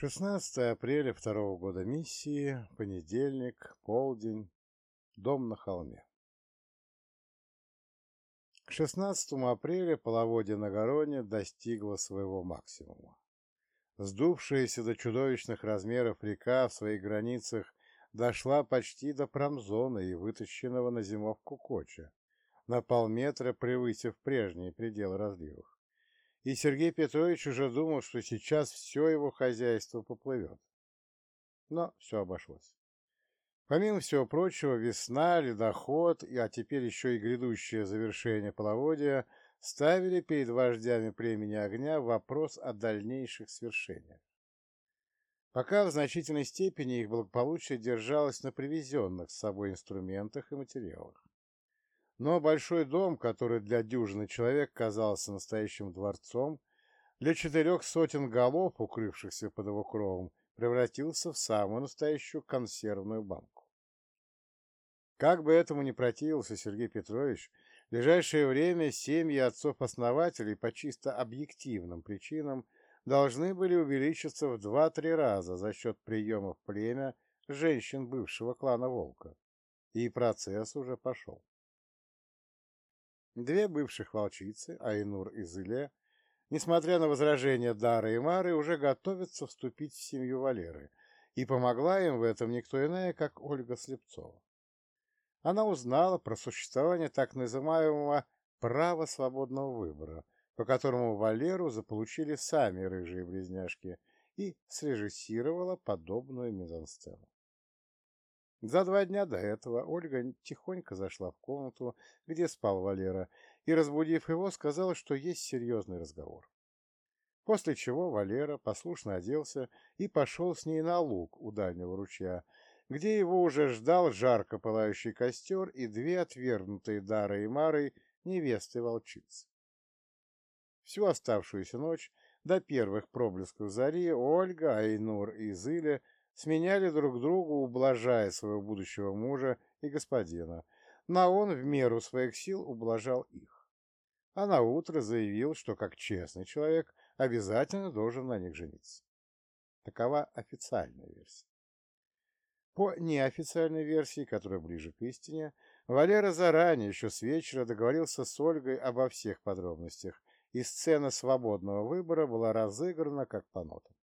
16 апреля второго года миссии, понедельник, полдень, дом на холме. К 16 апреля половодье на Гороне достигло своего максимума. Сдувшаяся до чудовищных размеров река в своих границах дошла почти до промзоны и вытащенного на зимовку коча, на полметра превысив прежние пределы разливов и Сергей Петрович уже думал, что сейчас все его хозяйство поплывет. Но все обошлось. Помимо всего прочего, весна, ледоход, а теперь еще и грядущее завершение половодья ставили перед вождями племени огня вопрос о дальнейших свершениях. Пока в значительной степени их благополучие держалось на привезенных с собой инструментах и материалах. Но большой дом, который для дюжины человек казался настоящим дворцом, для четырех сотен голов, укрывшихся под его кровом, превратился в самую настоящую консервную банку. Как бы этому ни противился Сергей Петрович, в ближайшее время семьи отцов-основателей по чисто объективным причинам должны были увеличиться в два-три раза за счет приема в племя женщин бывшего клана Волка. И процесс уже пошел. Две бывших волчицы, Айнур и Зыле, несмотря на возражения Дары и Мары, уже готовятся вступить в семью Валеры, и помогла им в этом никто иная, как Ольга Слепцова. Она узнала про существование так называемого права свободного выбора, по которому Валеру заполучили сами рыжие близняшки, и срежиссировала подобную мизансцену. За два дня до этого Ольга тихонько зашла в комнату, где спал Валера, и, разбудив его, сказала, что есть серьезный разговор. После чего Валера послушно оделся и пошел с ней на луг у дальнего ручья, где его уже ждал жарко пылающий костер и две отвергнутые Дарой и Марой невесты-волчицы. Всю оставшуюся ночь до первых проблесков зари Ольга, Айнур и Зыля сменяли друг друга, ублажая своего будущего мужа и господина, но он в меру своих сил ублажал их. А на утро заявил, что как честный человек обязательно должен на них жениться. Такова официальная версия. По неофициальной версии, которая ближе к истине, Валера заранее, еще с вечера, договорился с Ольгой обо всех подробностях, и сцена свободного выбора была разыграна как по нотам.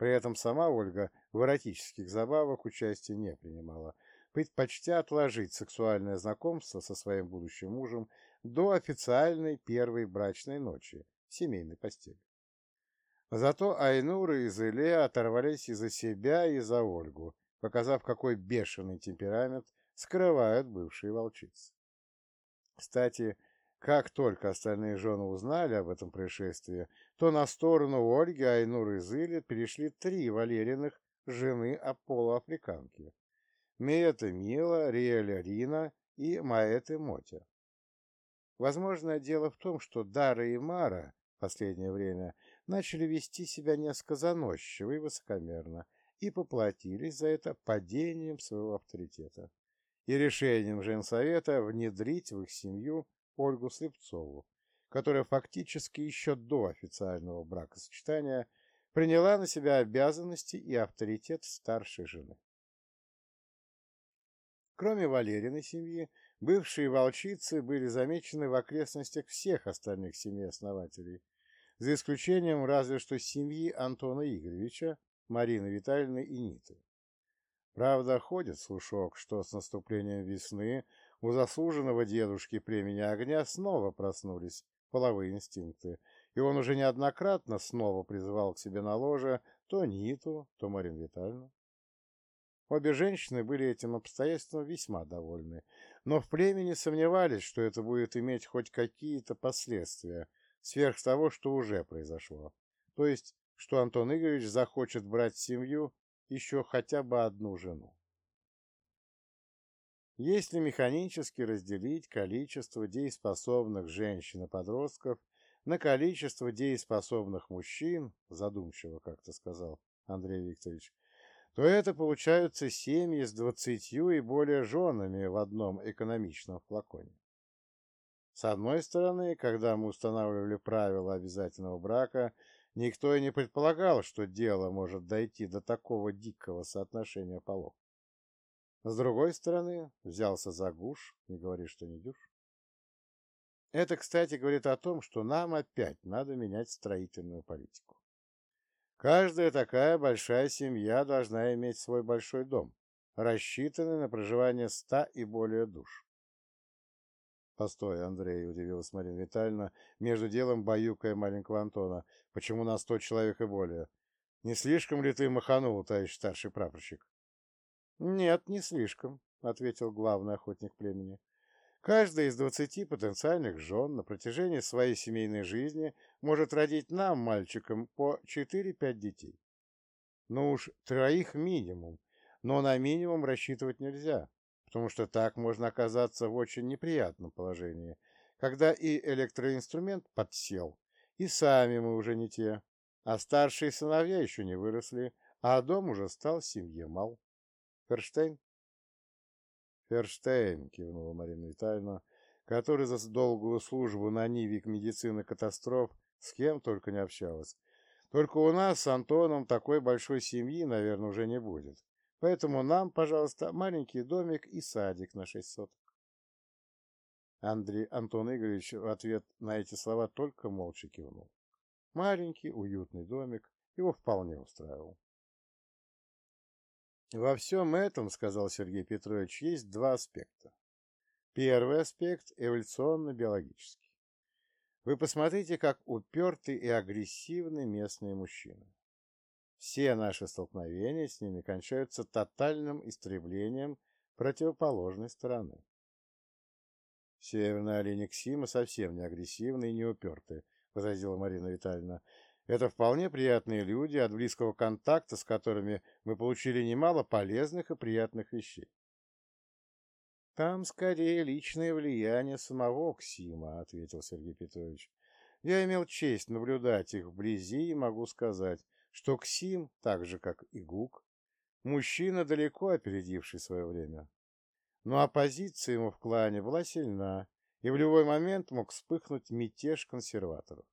При этом сама Ольга в эротических забавах участия не принимала, предпочтя отложить сексуальное знакомство со своим будущим мужем до официальной первой брачной ночи в семейной постели. Зато Айнура и Зеле оторвались и за себя, и за Ольгу, показав, какой бешеный темперамент скрывают бывшие волчицы. Кстати, как только остальные жены узнали об этом происшествии, то на сторону Ольги, Айнуры и Зыли перешли три Валериных жены полуафриканки – Мета Мила, Риэля Рина и Маэты Мотя. Возможно, дело в том, что Дара и Мара в последнее время начали вести себя несколько заносчиво и высокомерно и поплатились за это падением своего авторитета и решением женсовета внедрить в их семью Ольгу Слепцову, которая фактически еще до официального бракосочетания приняла на себя обязанности и авторитет старшей жены. Кроме Валериной семьи, бывшие волчицы были замечены в окрестностях всех остальных семей основателей, за исключением разве что семьи Антона Игоревича, Марины Витальевны и Ниты. Правда, ходит слушок, что с наступлением весны у заслуженного дедушки племени огня снова проснулись половые инстинкты, и он уже неоднократно снова призывал к себе на ложе то Ниту, то Марину Витальевну. Обе женщины были этим обстоятельством весьма довольны, но в племени сомневались, что это будет иметь хоть какие-то последствия сверх того, что уже произошло, то есть, что Антон Игоревич захочет брать семью еще хотя бы одну жену. Если механически разделить количество дееспособных женщин и подростков на количество дееспособных мужчин, задумчиво как-то сказал Андрей Викторович, то это получаются семьи с двадцатью и более женами в одном экономичном флаконе. С одной стороны, когда мы устанавливали правила обязательного брака, никто и не предполагал, что дело может дойти до такого дикого соотношения полов. С другой стороны, взялся за гуш, не говори, что не дюш. Это, кстати, говорит о том, что нам опять надо менять строительную политику. Каждая такая большая семья должна иметь свой большой дом, рассчитанный на проживание ста и более душ. Постой, Андрей, удивилась Марина Витальевна, между делом баюкая маленького Антона. Почему на сто человек и более? Не слишком ли ты маханул, товарищ старший прапорщик? Нет, не слишком, ответил главный охотник племени. Каждая из двадцати потенциальных жен на протяжении своей семейной жизни может родить нам, мальчикам, по четыре-пять детей. Ну уж троих минимум, но на минимум рассчитывать нельзя, потому что так можно оказаться в очень неприятном положении, когда и электроинструмент подсел, и сами мы уже не те, а старшие сыновья еще не выросли, а дом уже стал семье мал. Ферштейн? Ферштейн, кивнула Марина Витальевна, который за долгую службу на Ниве медицины катастроф с кем только не общалась. Только у нас с Антоном такой большой семьи, наверное, уже не будет. Поэтому нам, пожалуйста, маленький домик и садик на шесть соток. Андрей Антон Игоревич в ответ на эти слова только молча кивнул. Маленький, уютный домик его вполне устраивал. Во всем этом, сказал Сергей Петрович, есть два аспекта. Первый аспект – эволюционно-биологический. Вы посмотрите, как уперты и агрессивны местные мужчины. Все наши столкновения с ними кончаются тотальным истреблением противоположной стороны. Северная олени Ксима совсем не агрессивны и не уперты, возразила Марина Витальевна. Это вполне приятные люди, от близкого контакта с которыми мы получили немало полезных и приятных вещей. Там скорее личное влияние самого Ксима, ответил Сергей Петрович. Я имел честь наблюдать их вблизи и могу сказать, что Ксим, так же как и Гук, мужчина, далеко опередивший свое время. Но оппозиция ему в клане была сильна, и в любой момент мог вспыхнуть мятеж консерваторов.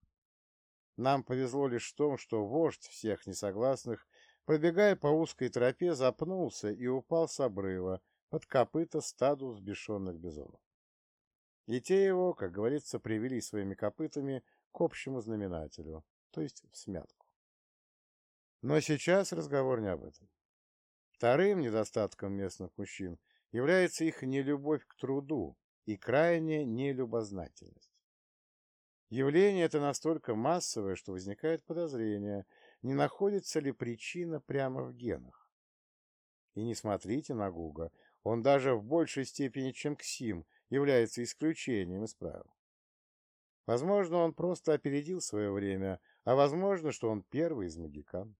Нам повезло лишь в том, что вождь всех несогласных, пробегая по узкой тропе, запнулся и упал с обрыва под копыта стаду взбешенных бизонов. И те его, как говорится, привели своими копытами к общему знаменателю, то есть в смятку. Но сейчас разговор не об этом. Вторым недостатком местных мужчин является их нелюбовь к труду и крайняя нелюбознательность. Явление это настолько массовое, что возникает подозрение, не находится ли причина прямо в генах. И не смотрите на Гуга, он даже в большей степени, чем Ксим, является исключением из правил. Возможно, он просто опередил свое время, а возможно, что он первый из магикан.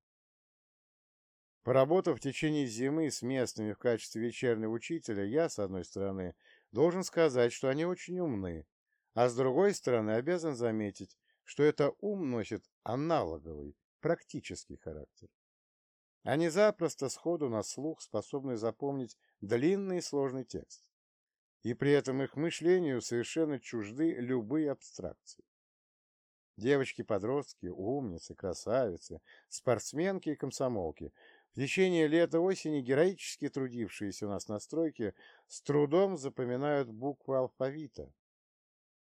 Поработав в течение зимы с местными в качестве вечернего учителя, я, с одной стороны, должен сказать, что они очень умны, а с другой стороны, обязан заметить, что это ум носит аналоговый, практический характер. Они запросто сходу на слух способны запомнить длинный и сложный текст. И при этом их мышлению совершенно чужды любые абстракции. Девочки-подростки, умницы, красавицы, спортсменки и комсомолки, в течение лета-осени героически трудившиеся у нас на стройке, с трудом запоминают буквы алфавита,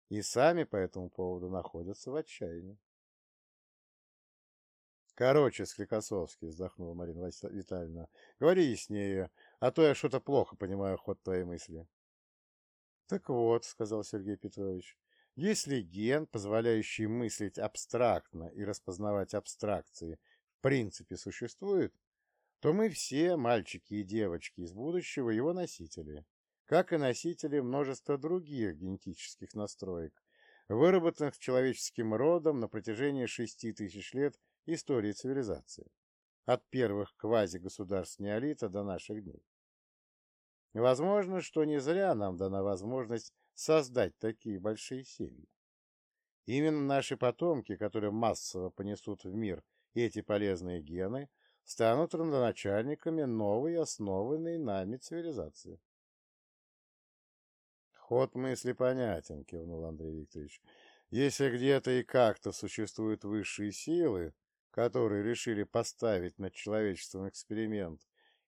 и сами по этому поводу находятся в отчаянии. Короче, Скликосовский, вздохнула Марина Витальевна, говори яснее, а то я что-то плохо понимаю ход твоей мысли. Так вот, сказал Сергей Петрович, если ген, позволяющий мыслить абстрактно и распознавать абстракции, в принципе существует, то мы все, мальчики и девочки из будущего, его носители как и носители множества других генетических настроек, выработанных человеческим родом на протяжении шести тысяч лет истории цивилизации, от первых квазигосударств неолита до наших дней. Возможно, что не зря нам дана возможность создать такие большие семьи. Именно наши потомки, которые массово понесут в мир эти полезные гены, станут родоначальниками новой, основанной нами цивилизации. Ход мысли понятен, кивнул Андрей Викторович. Если где-то и как-то существуют высшие силы, которые решили поставить над человечеством эксперимент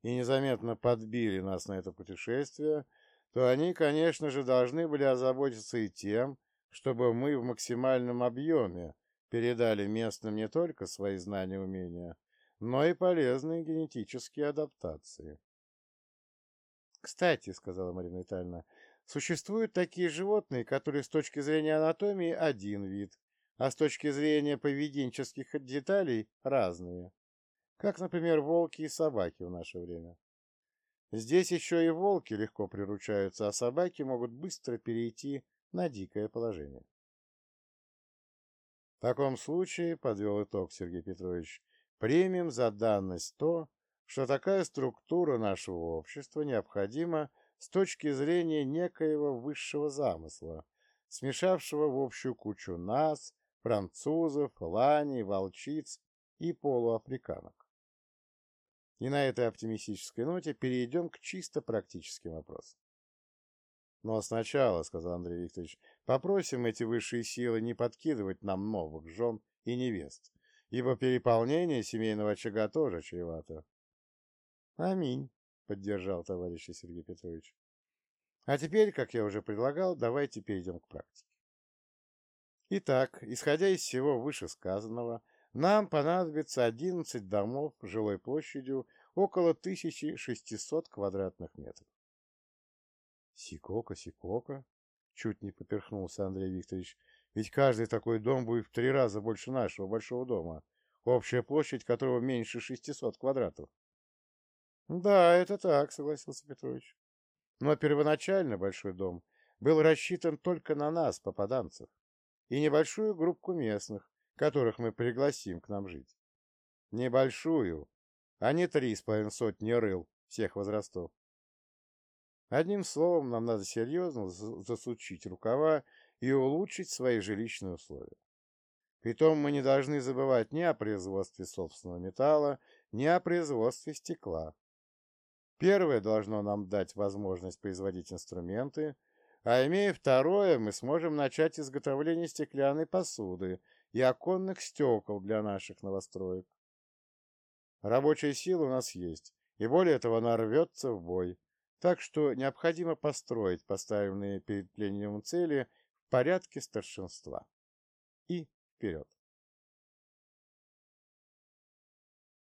и незаметно подбили нас на это путешествие, то они, конечно же, должны были озаботиться и тем, чтобы мы в максимальном объеме передали местным не только свои знания и умения, но и полезные генетические адаптации. «Кстати», — сказала Марина Витальевна, — «существуют такие животные, которые с точки зрения анатомии один вид, а с точки зрения поведенческих деталей разные, как, например, волки и собаки в наше время. Здесь еще и волки легко приручаются, а собаки могут быстро перейти на дикое положение. В таком случае, подвел итог Сергей Петрович, примем за данность то, что такая структура нашего общества необходима с точки зрения некоего высшего замысла, смешавшего в общую кучу нас, французов, ланей, волчиц и полуафриканок. И на этой оптимистической ноте перейдем к чисто практическим вопросам. Но сначала, — сказал Андрей Викторович, — попросим эти высшие силы не подкидывать нам новых жен и невест, ибо переполнение семейного очага тоже чревато. — Аминь, — поддержал товарищ Сергей Петрович. А теперь, как я уже предлагал, давайте перейдем к практике. Итак, исходя из всего вышесказанного, нам понадобится 11 домов жилой площадью около 1600 квадратных метров. Сикока, Сикока, чуть не поперхнулся Андрей Викторович, ведь каждый такой дом будет в три раза больше нашего большого дома, общая площадь которого меньше 600 квадратов. Да, это так, согласился Петрович. Но первоначально большой дом был рассчитан только на нас, попаданцев, и небольшую группу местных, которых мы пригласим к нам жить. Небольшую, а не три с половиной сотни рыл всех возрастов. Одним словом, нам надо серьезно засучить рукава и улучшить свои жилищные условия. Притом мы не должны забывать ни о производстве собственного металла, ни о производстве стекла. Первое должно нам дать возможность производить инструменты, а имея второе, мы сможем начать изготовление стеклянной посуды и оконных стекол для наших новостроек. Рабочая сила у нас есть, и более того, она рвется в бой. Так что необходимо построить поставленные перед пленением цели в порядке старшинства. И вперед!